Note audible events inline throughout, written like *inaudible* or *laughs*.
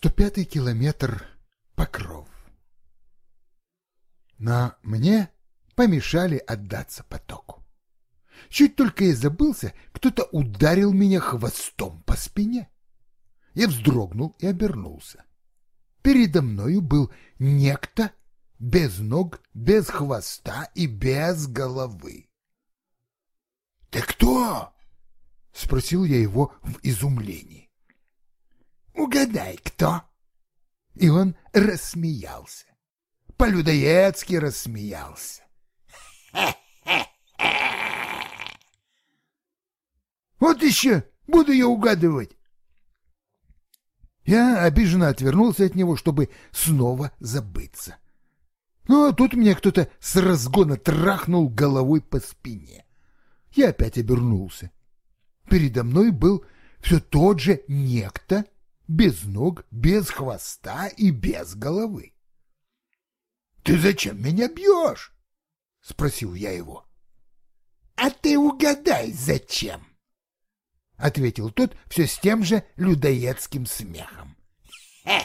105-й километр Покров. Но мне помешали отдаться потоку. Чуть только я забылся, кто-то ударил меня хвостом по спине. Я вздрогнул и обернулся. Передо мною был некто без ног, без хвоста и без головы. — Ты кто? — спросил я его в изумлении. — Угадай, кто? И он рассмеялся. По-людоедски рассмеялся. *laughs* Вот еще буду я угадывать. Я обиженно отвернулся от него, чтобы снова забыться. Но тут меня кто-то с разгона трахнул головой по спине. Я опять обернулся. Передо мной был все тот же некто, без ног, без хвоста и без головы. — Ты зачем меня бьешь? — спросил я его. — А ты угадай, зачем? — ответил тот все с тем же людоедским смехом. *laughs*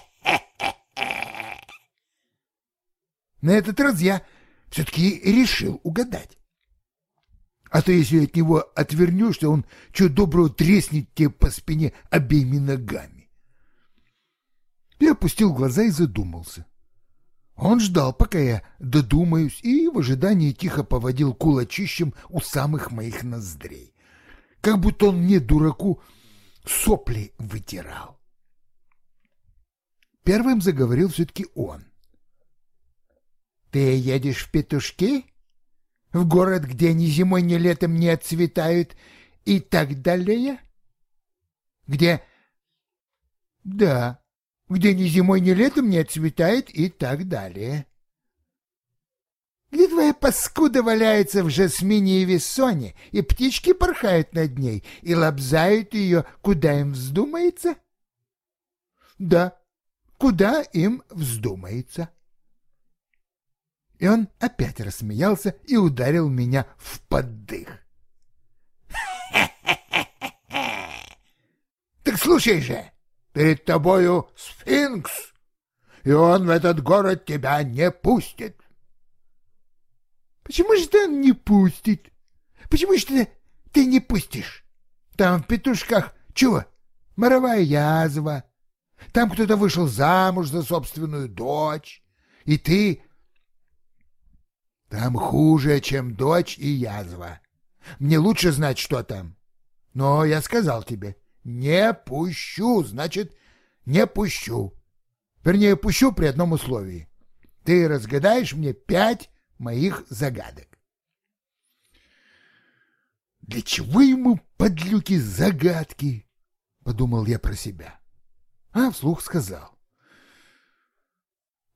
На этот раз я все-таки решил угадать. А то если от него отвернешься, он что доброго треснет тебе по спине обеими ногами. Опустил глаза и задумался. Он ждал, пока я додумаюсь, и в ожидании тихо поводил кулачищем у самых моих ноздрей. Как будто он мне, дураку, сопли вытирал. Первым заговорил все-таки он. «Ты едешь в петушки? В город, где ни зимой, ни летом не отцветают и так далее? Где...» «Да, где ни зимой, ни летом не отцветает и так далее. Где твоя паскуда валяется в жасмине и вессоне, и птички порхают над ней и лобзают ее, куда им вздумается? Да, куда им вздумается. И он опять рассмеялся и ударил меня в поддых. *laughs* Так слушай же, Перед тобою сфинкс, и он в этот город тебя не пустит. Почему же ты не пустит? Почему же ты, ты не пустишь? Там в петушках чего? Моровая язва. Там кто-то вышел замуж за собственную дочь. И ты... Там хуже, чем дочь и язва. Мне лучше знать, что там. Но я сказал тебе, не пущу, значит, не пущу. Вернее, пущу при одном условии. Ты разгадаешь мне пять моих загадок. Для чего ему, подлюки, загадки? Подумал я про себя. А вслух сказал.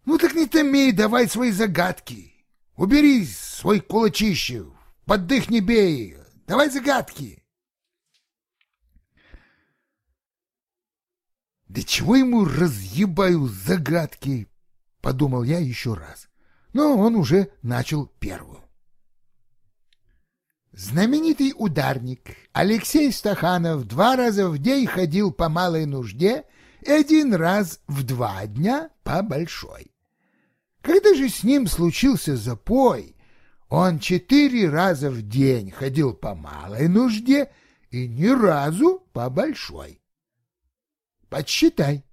Ну так не томи, давай свои загадки. Убери свой кулачище, поддых не бей. Давай загадки. Да чего ему разъебаю загадки? Подумал я еще раз. Но он уже начал первую. Знаменитый ударник Алексей Стаханов два раза в день ходил по малой нужде и один раз в два дня по большой. Когда же с ним случился запой, он четыре раза в день ходил по малой нужде и ни разу по большой. Подсчитай,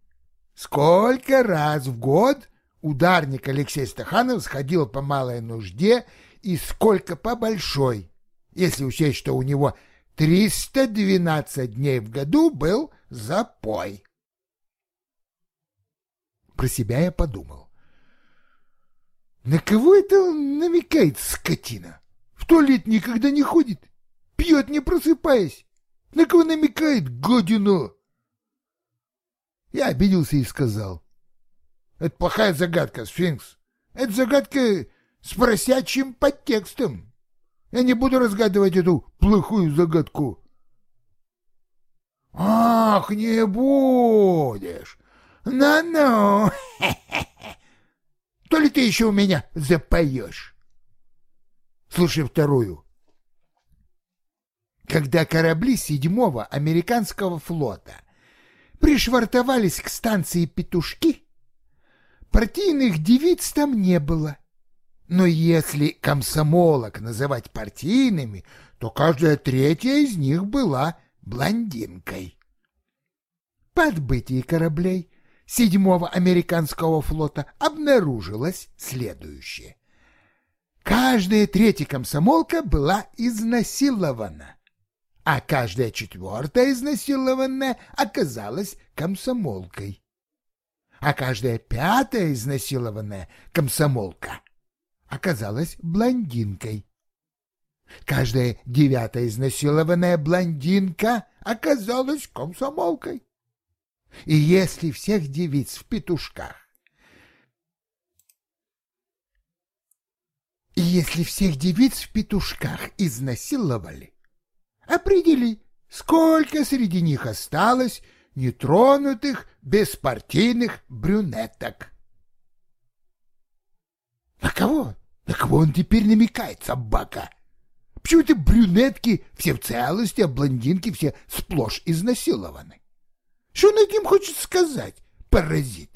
сколько раз в год ударник Алексей Стаханов сходил по малой нужде и сколько по большой, если учесть, что у него 312 дней в году был запой. Про себя я подумал. На кого это он намекает, скотина? В туалет никогда не ходит, пьет не просыпаясь. На кого намекает, гадина? Я обиделся и сказал. Это плохая загадка, сфинкс. Это загадка с просячим подтекстом. Я не буду разгадывать эту плохую загадку. Ах, не будешь. Ну-ну. *laughs* То ли ты еще у меня запоешь. Слушай вторую. Когда корабли седьмого американского флота пришвартовались к станции петушки, партийных девиц там не было. Но если комсомолок называть партийными, то каждая третья из них была блондинкой. По отбытии кораблей седьмого американского флота обнаружилось следующее. Каждая третья комсомолка была изнасилована, а каждая четвертая изнасилованная оказалась комсомолкой. А каждая пятая изнасилованная комсомолка оказалась блондинкой. Каждая девятая изнасилованная блондинка оказалась комсомолкой. И если всех девиц в петушках И если всех девиц в петушках изнасиловали, определи, сколько среди них осталось нетронутых беспартийных брюнеток. На кого? На кого он теперь намекает, собака? Почему-то брюнетки все в целости, а блондинки все сплошь изнасилованы. Что он этим хочет сказать, паразит?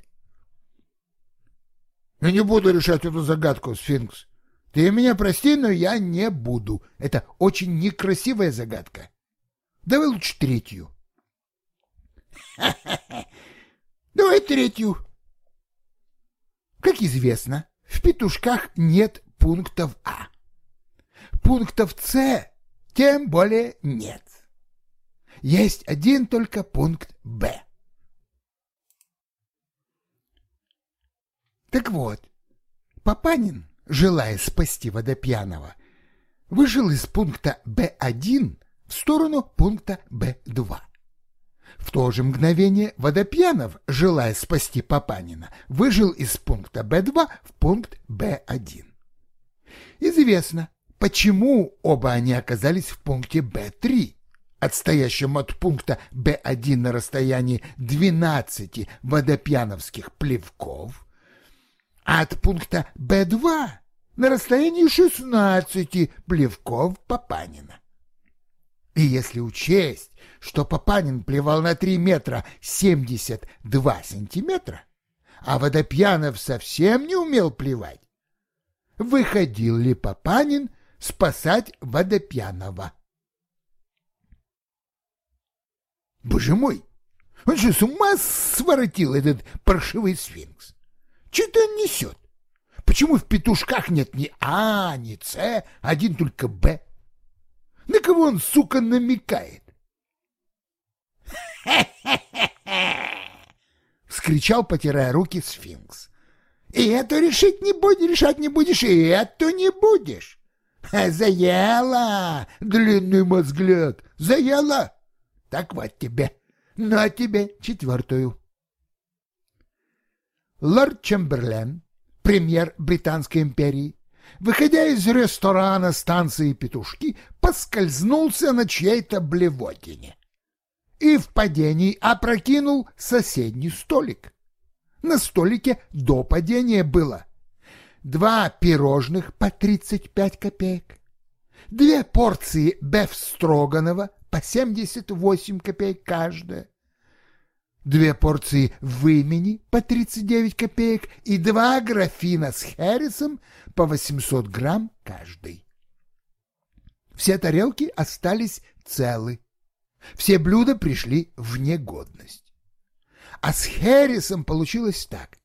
Я не буду решать эту загадку, сфинкс. Ты меня прости, но я не буду. Это очень некрасивая загадка. Давай лучше третью. *laughs* Давай третью. Как известно, в петушках нет пунктов А. Пунктов С тем более нет. Есть один только пункт Б. Так вот, Папанин, желая спасти водопьяного, вышел из пункта Б1 в сторону пункта Б2. В то же мгновение Водопьянов, желая спасти Папанина, выжил из пункта Б2 в пункт Б1. Известно, почему оба они оказались в пункте Б3, отстоящем от пункта Б1 на расстоянии 12 водопьяновских плевков, от пункта Б2 на расстоянии 16 плевков Папанина. И если учесть, что Папанин плевал на 3 метра 72 сантиметра, а Водопьянов совсем не умел плевать, выходил ли Папанин спасать Водопьянова? Боже мой, он же с ума своротил этот паршивый сфинкс. Что-то он несет. Почему в петушках нет ни А, ни С, один только Б? На кого он, сука, намекает? *laughs* Вскричал, потирая руки, сфинкс. И это решить не будешь, решать не будешь, и это не будешь. *laughs* Заела, длинный мозгляд, заела. Так вот тебе, на тебе четвертую. Лорд Чемберлен, премьер Британской империи, выходя из ресторана станции «Петушки», поскользнулся на чьей-то блевотине и в падении опрокинул соседний столик. На столике до падения было два пирожных по 35 копеек, две порции беф-строганова по 78 копеек каждая, две порции вымени по 39 копеек и два графина с хересом по 800 грамм каждый. Все тарелки остались целы. Все блюда пришли в негодность. А с хересом получилось так.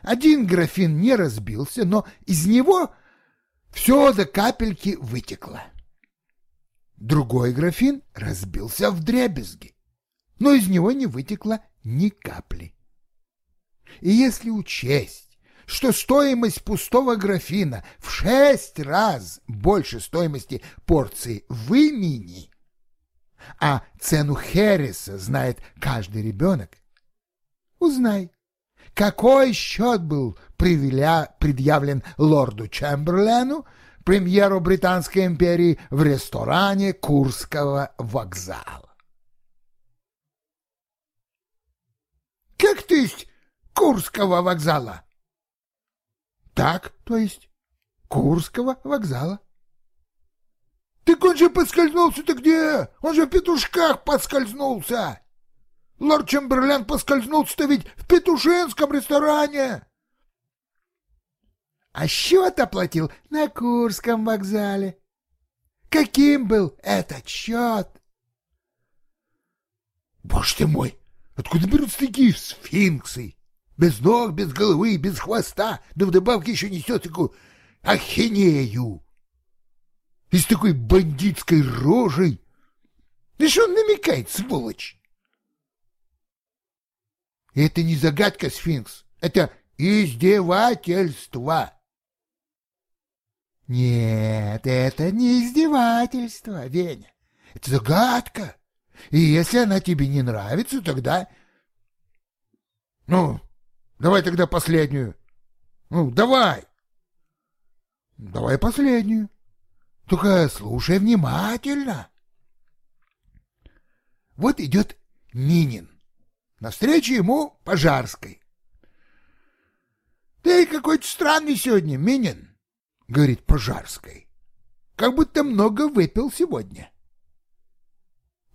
Один графин не разбился, но из него все до капельки вытекло. Другой графин разбился в дребезги но из него не вытекло ни капли. И если учесть, что стоимость пустого графина в шесть раз больше стоимости порции вымени, а цену Хереса знает каждый ребенок, узнай, какой счет был предъявлен лорду Чемберлену, премьеру Британской империи в ресторане Курского вокзала. Как то есть Курского вокзала? Так, то есть Курского вокзала. Так он же поскользнулся-то где? Он же в петушках поскользнулся. Лорд Чемберлен поскользнулся-то ведь в петушинском ресторане. А счет оплатил на Курском вокзале. Каким был этот счет? Боже ты мой, откуда берутся такие сфинксы? Без ног, без головы, без хвоста, да вдобавок еще несет такую ахинею. И с такой бандитской рожей. Да что он намекает, сволочь? Это не загадка, сфинкс, это издевательство. Нет, это не издевательство, Веня. Это загадка. И если она тебе не нравится, тогда... Ну, давай тогда последнюю. Ну, давай. Давай последнюю. Только слушай внимательно. Вот идет Минин. Навстречу ему Пожарской. — Ты какой-то странный сегодня, Минин, — говорит Пожарской. — Как будто много выпил сегодня. —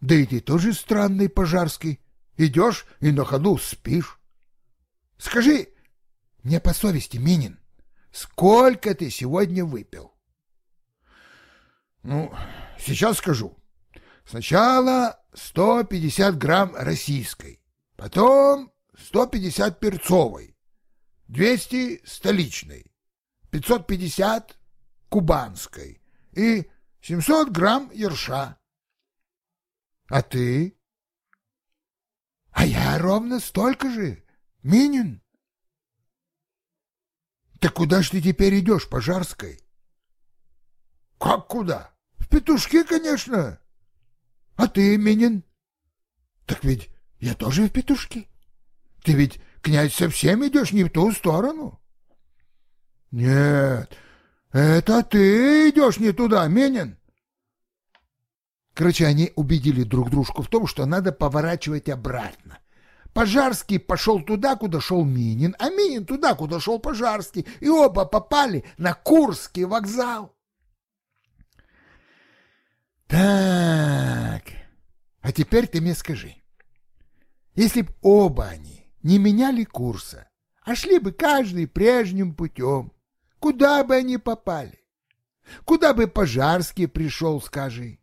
Да и ты тоже странный, Пожарский. Идешь и на ходу спишь. Скажи мне по совести, Минин, сколько ты сегодня выпил? — Ну, сейчас скажу. Сначала 150 грамм российской, потом 150 перцовой, 200 столичной, 550 кубанской и 700 грамм ерша. А ты? А я ровно столько же, Минин. Так куда ж ты теперь идешь, Пожарской? Как куда? В петушки, конечно. А ты, Минин? Так ведь я тоже в петушки. Ты ведь, князь, совсем идешь не в ту сторону. Нет, это ты идешь не туда, Минин. Короче, они убедили друг дружку в том, что надо поворачивать обратно. Пожарский пошел туда, куда шел Минин, а Минин туда, куда шел Пожарский, и оба попали на Курский вокзал. Так, а теперь ты мне скажи, если б оба они не меняли курса, а шли бы каждый прежним путем, куда бы они попали? Куда бы Пожарский пришел, скажи? —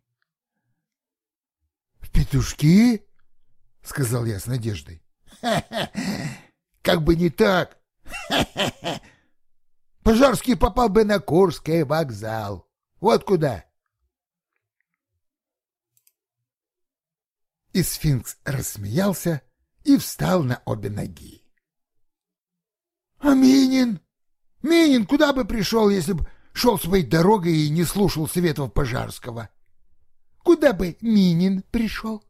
петушки? — сказал я с надеждой. *laughs* — Как бы не так. *laughs* Пожарский попал бы на Курский вокзал. Вот куда. — И сфинкс рассмеялся и встал на обе ноги. — А Минин? Минин куда бы пришел, если бы шел своей дорогой и не слушал советов Пожарского? Куда бы Минин пришел?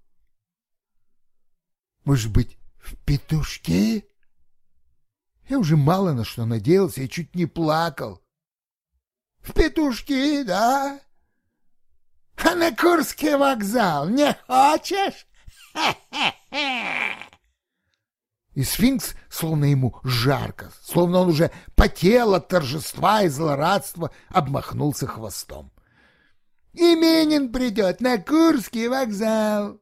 Может быть, в петушки? Я уже мало на что надеялся и чуть не плакал. В петушки, да? А на Курский вокзал не хочешь? *laughs* И сфинкс, словно ему жарко, словно он уже потел от торжества и злорадства, обмахнулся хвостом. Именин придет на Курский вокзал.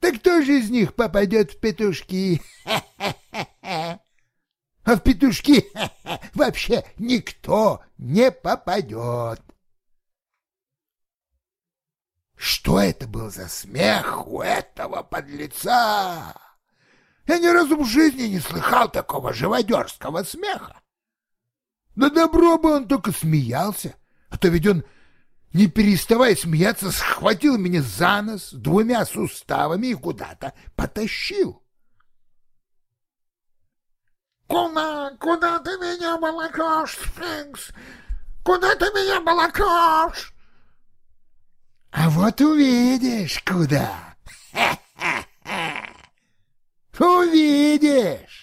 Так кто же из них попадет в петушки? *laughs* А в петушки *laughs* вообще никто не попадет. Что это был за смех у этого подлеца? Я ни разу в жизни не слыхал такого живодерского смеха. Да добро бы он только смеялся, а то ведь он, не переставая смеяться, схватил меня за нос двумя суставами и куда-то потащил. «Куда, куда ты меня волокешь, сфинкс? Куда ты меня волокешь?» А вот увидишь, куда. *laughs* Увидишь.